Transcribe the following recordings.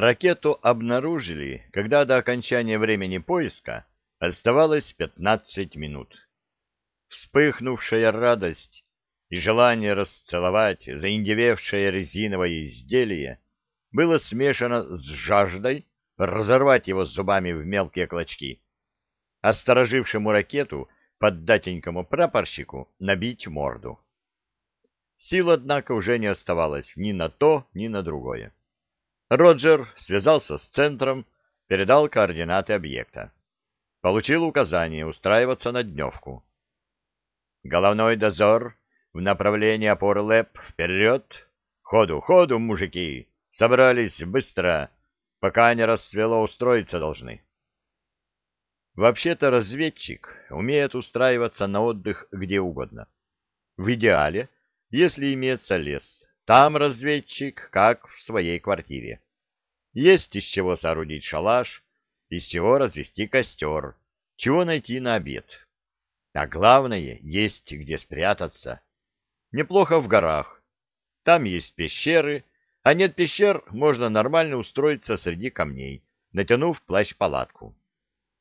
Ракету обнаружили, когда до окончания времени поиска оставалось 15 минут. Вспыхнувшая радость и желание расцеловать заиндевевшее резиновое изделие было смешано с жаждой разорвать его зубами в мелкие клочки, а сторожившему ракету поддатенькому прапорщику набить морду. Сил, однако, уже не оставалось ни на то, ни на другое. Роджер связался с центром, передал координаты объекта. Получил указание устраиваться на дневку. Головной дозор в направлении опоры ЛЭП вперед. Ходу, ходу, мужики! Собрались быстро, пока не рассвело устроиться должны. Вообще-то разведчик умеет устраиваться на отдых где угодно. В идеале, если имеется лес, там разведчик, как в своей квартире. Есть из чего соорудить шалаш, из чего развести костер, чего найти на обед. А главное, есть где спрятаться. Неплохо в горах. Там есть пещеры, а нет пещер, можно нормально устроиться среди камней, натянув плащ-палатку.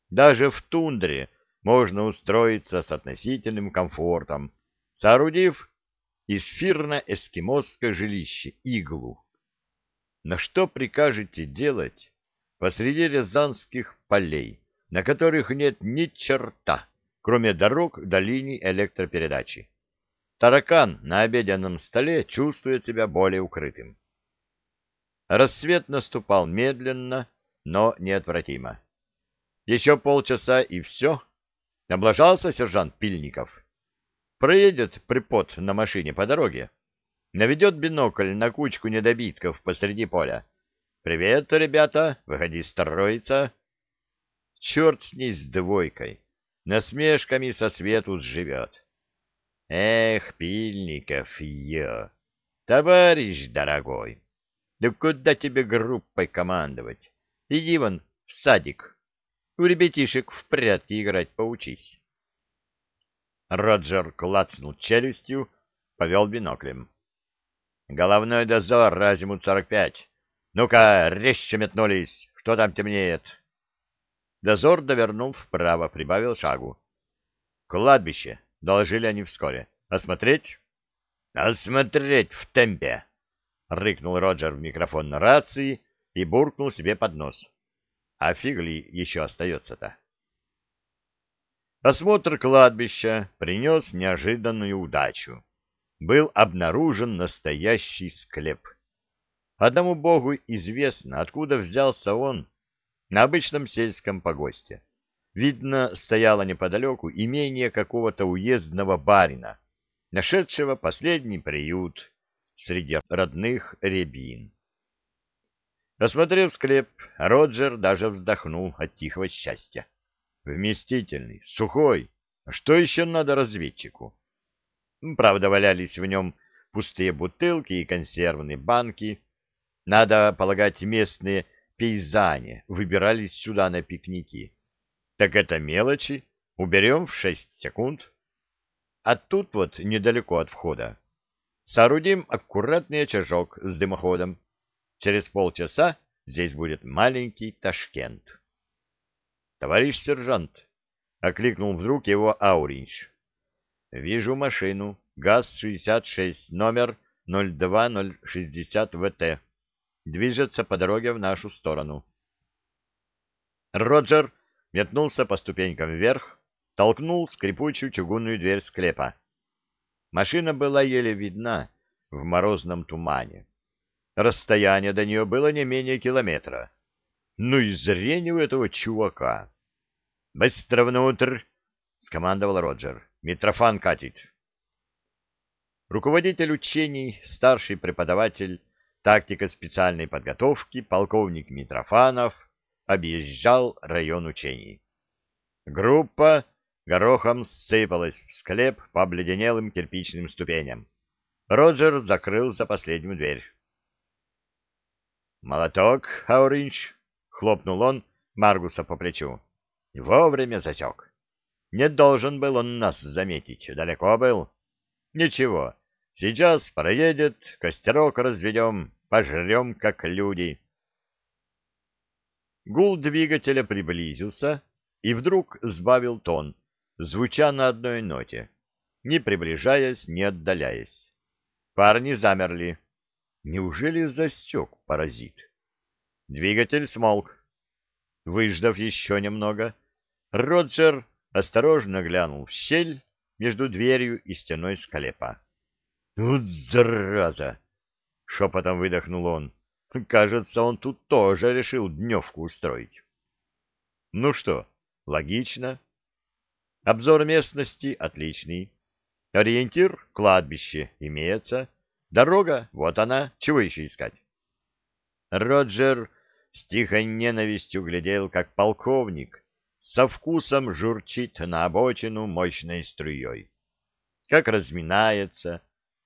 Даже в тундре можно устроиться с относительным комфортом, соорудив эсфирно-эскимосское жилище, иглу. Но что прикажете делать посреди рязанских полей, на которых нет ни черта, кроме дорог до линий электропередачи? Таракан на обеденном столе чувствует себя более укрытым. Рассвет наступал медленно, но неотвратимо. Еще полчаса и все. Облажался сержант Пильников проедет припот на машине по дороге, наведет бинокль на кучку недобитков посреди поля. «Привет, ребята, выходи строиться!» Черт с ней с двойкой, насмешками со свету сживет. Эх, Пильников, я, товарищ дорогой, да куда тебе группой командовать? Иди вон в садик, у ребятишек в прятки играть поучись. Роджер клацнул челюстью, повел биноклем. «Головной дозор, Разимут-45. Ну-ка, резче метнулись. Что там темнеет?» Дозор довернул вправо, прибавил шагу. «Кладбище», — доложили они вскоре. «Осмотреть?» «Осмотреть в темпе!» — рыкнул Роджер в микрофон на рации и буркнул себе под нос. «А фиг ли еще остается-то?» Осмотр кладбища принес неожиданную удачу. Был обнаружен настоящий склеп. Одному богу известно, откуда взялся он на обычном сельском погосте. Видно, стояло неподалеку имение какого-то уездного барина, нашедшего последний приют среди родных рябин. Осмотрев склеп, Роджер даже вздохнул от тихого счастья. Вместительный, сухой. А что еще надо разведчику? Правда, валялись в нем пустые бутылки и консервные банки. Надо полагать, местные пейзане выбирались сюда на пикники. Так это мелочи, уберем в шесть секунд. А тут вот, недалеко от входа, соорудим аккуратный очажок с дымоходом. Через полчаса здесь будет маленький Ташкент. — Товарищ сержант! — окликнул вдруг его Ауринч. — Вижу машину. ГАЗ-66, номер 02060ВТ. Движется по дороге в нашу сторону. Роджер метнулся по ступенькам вверх, толкнул скрипучую чугунную дверь склепа. Машина была еле видна в морозном тумане. Расстояние до нее было не менее километра. Ну и зрение у этого чувака. «Быстро внутрь!» — скомандовал Роджер. «Митрофан катит». Руководитель учений, старший преподаватель, тактика специальной подготовки, полковник Митрофанов объезжал район учений. Группа горохом сыпалась в склеп по обледенелым кирпичным ступеням. Роджер закрыл за последнюю дверь. «Молоток, Ауринч!» Хлопнул он Маргуса по плечу. Вовремя засек. Не должен был он нас заметить. Далеко был. Ничего, сейчас проедет, костерок разведем, пожрем, как люди. Гул двигателя приблизился и вдруг сбавил тон, звуча на одной ноте, не приближаясь, не отдаляясь. Парни замерли. Неужели засек паразит? Двигатель смолк. Выждав еще немного, Роджер осторожно глянул в щель между дверью и стеной склепа. «Вот зараза!» — шепотом выдохнул он. «Кажется, он тут тоже решил дневку устроить». «Ну что, логично. Обзор местности отличный. Ориентир — кладбище имеется. Дорога — вот она, чего еще искать?» Роджер с тихой ненавистью глядел, как полковник со вкусом журчит на обочину мощной струей. Как разминается,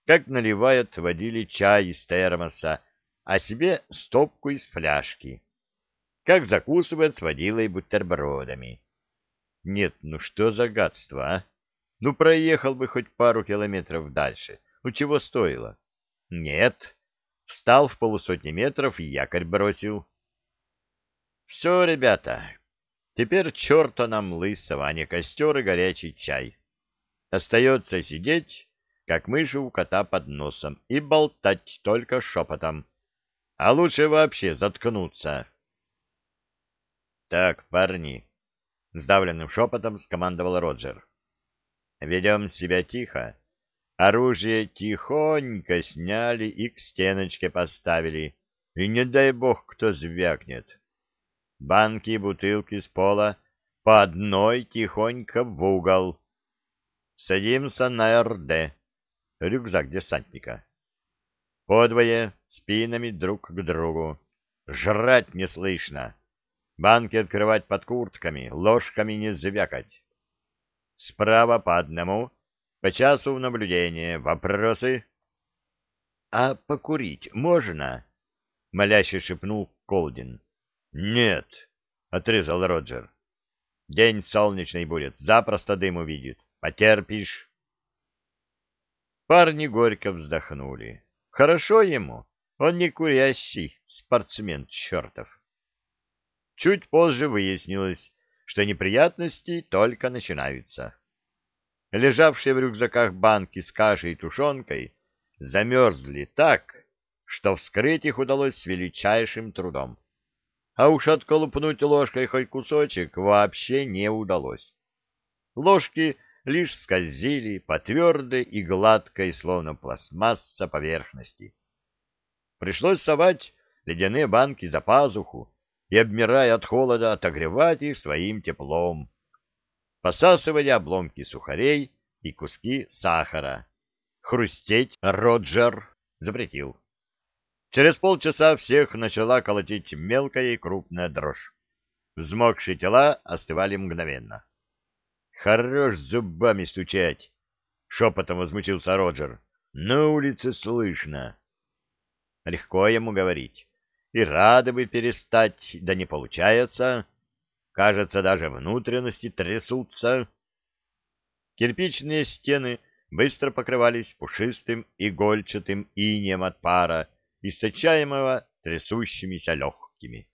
как наливает водили чай из термоса, а себе стопку из фляжки. Как закусывает с водилой бутербродами. Нет, ну что за гадство, а? Ну проехал бы хоть пару километров дальше. Ну чего стоило? Нет. Встал в полусотни метров и якорь бросил. Все, ребята, теперь черта нам лысого, а не костер и горячий чай. Остается сидеть, как мыши у кота под носом, и болтать только шепотом. А лучше вообще заткнуться. Так, парни, — сдавленным шепотом скомандовал Роджер. Ведем себя тихо. Оружие тихонько сняли и к стеночке поставили. И не дай бог, кто звякнет банки и бутылки с пола по одной тихонько в угол. Садимся на РД, рюкзак десантника. Подвое, спинами друг к другу. Жрать не слышно. Банки открывать под куртками, ложками не звякать. Справа по одному, по часу в наблюдение. Вопросы? — А покурить можно? — моляще шепнул Колдин. Нет, отрезал Роджер. День солнечный будет, запросто дым увидит. Потерпишь. Парни горько вздохнули. Хорошо ему, он не курящий, спортсмен чертов. Чуть позже выяснилось, что неприятности только начинаются. Лежавшие в рюкзаках банки с кашей и тушенкой замерзли так, что вскрыть их удалось с величайшим трудом а уж отколупнуть ложкой хоть кусочек вообще не удалось. Ложки лишь скользили по твердой и гладкой, словно пластмасса, поверхности. Пришлось совать ледяные банки за пазуху и, обмирая от холода, отогревать их своим теплом, посасывая обломки сухарей и куски сахара. Хрустеть Роджер запретил. Через полчаса всех начала колотить мелкая и крупная дрожь. Взмокшие тела остывали мгновенно. — Хорош зубами стучать! — шепотом возмутился Роджер. — На улице слышно. Легко ему говорить. И рады бы перестать, да не получается. Кажется, даже внутренности трясутся. Кирпичные стены быстро покрывались пушистым игольчатым инеем от пара, источаемого трясущимися легкими.